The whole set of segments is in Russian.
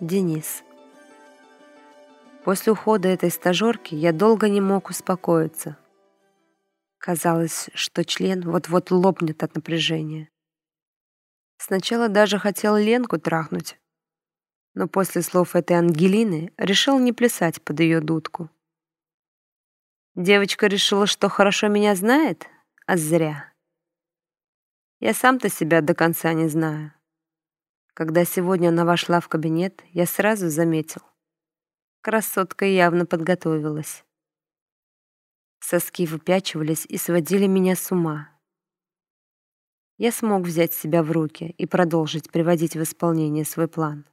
Денис. После ухода этой стажерки я долго не мог успокоиться. Казалось, что член вот-вот лопнет от напряжения. Сначала даже хотел Ленку трахнуть, но после слов этой Ангелины решил не плясать под ее дудку. Девочка решила, что хорошо меня знает, а зря. Я сам-то себя до конца не знаю. Когда сегодня она вошла в кабинет, я сразу заметил. Красотка явно подготовилась. Соски выпячивались и сводили меня с ума. Я смог взять себя в руки и продолжить приводить в исполнение свой план.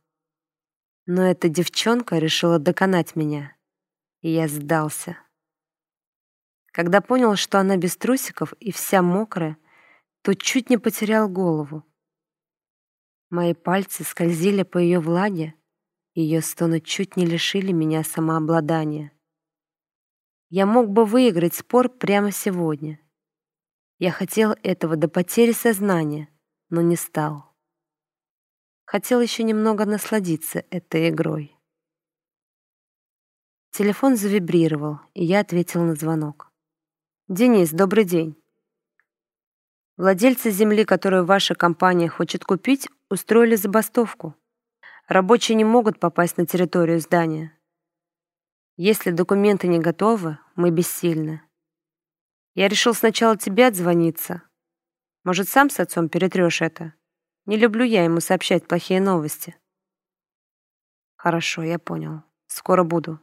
Но эта девчонка решила доконать меня, и я сдался. Когда понял, что она без трусиков и вся мокрая, то чуть не потерял голову. Мои пальцы скользили по ее влаге, ее стоны чуть не лишили меня самообладания. Я мог бы выиграть спор прямо сегодня. Я хотел этого до потери сознания, но не стал. Хотел еще немного насладиться этой игрой. Телефон завибрировал, и я ответил на звонок. «Денис, добрый день. Владельцы земли, которую ваша компания хочет купить, устроили забастовку. Рабочие не могут попасть на территорию здания. Если документы не готовы, мы бессильны. Я решил сначала тебе отзвониться. Может, сам с отцом перетрешь это? Не люблю я ему сообщать плохие новости. Хорошо, я понял. Скоро буду.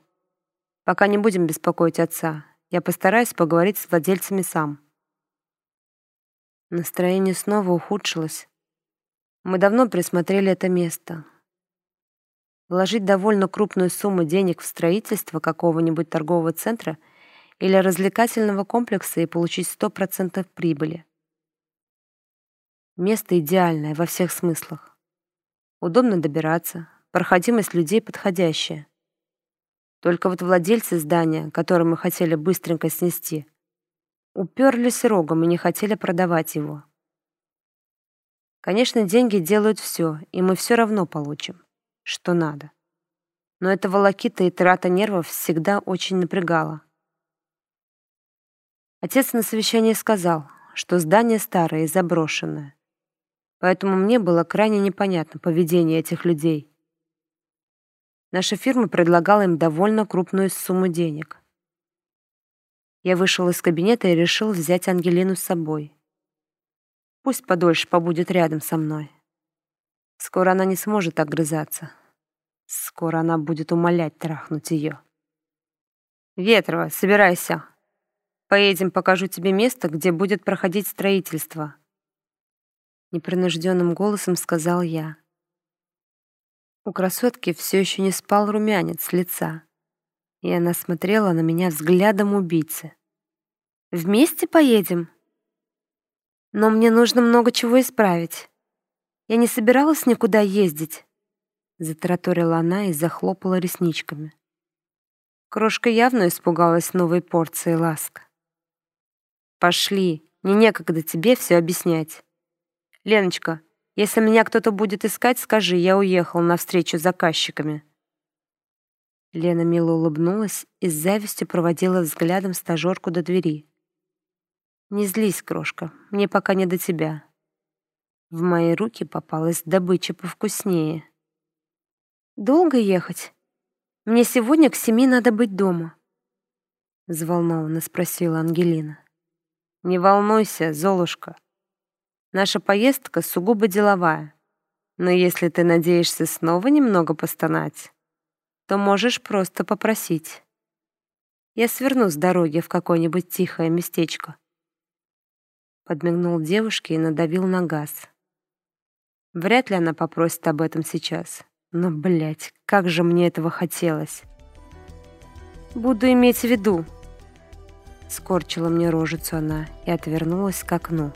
Пока не будем беспокоить отца. Я постараюсь поговорить с владельцами сам. Настроение снова ухудшилось. Мы давно присмотрели это место. Вложить довольно крупную сумму денег в строительство какого-нибудь торгового центра или развлекательного комплекса и получить 100% прибыли. Место идеальное во всех смыслах. Удобно добираться, проходимость людей подходящая. Только вот владельцы здания, которое мы хотели быстренько снести, уперлись рогом и не хотели продавать его. Конечно, деньги делают все, и мы все равно получим, что надо. Но эта волокита и трата нервов всегда очень напрягала. Отец на совещании сказал, что здание старое и заброшенное. Поэтому мне было крайне непонятно поведение этих людей. Наша фирма предлагала им довольно крупную сумму денег. Я вышел из кабинета и решил взять Ангелину с собой. Пусть подольше побудет рядом со мной. Скоро она не сможет огрызаться. Скоро она будет умолять трахнуть ее. Ветрова, собирайся. Поедем, покажу тебе место, где будет проходить строительство. Непринужденным голосом сказал я. У красотки все еще не спал румянец с лица и она смотрела на меня взглядом убийцы. «Вместе поедем?» «Но мне нужно много чего исправить. Я не собиралась никуда ездить», — затараторила она и захлопала ресничками. Крошка явно испугалась новой порции ласк. «Пошли, мне некогда тебе все объяснять. Леночка, если меня кто-то будет искать, скажи, я уехал на встречу с заказчиками». Лена мило улыбнулась и с завистью проводила взглядом стажерку до двери. «Не злись, крошка, мне пока не до тебя». В мои руки попалась добыча повкуснее. «Долго ехать? Мне сегодня к семи надо быть дома», — взволнованно спросила Ангелина. «Не волнуйся, Золушка. Наша поездка сугубо деловая. Но если ты надеешься снова немного постонать, то можешь просто попросить. Я сверну с дороги в какое-нибудь тихое местечко. Подмигнул девушке и надавил на газ. Вряд ли она попросит об этом сейчас. Но, блядь, как же мне этого хотелось. Буду иметь в виду. Скорчила мне рожицу она и отвернулась к окну.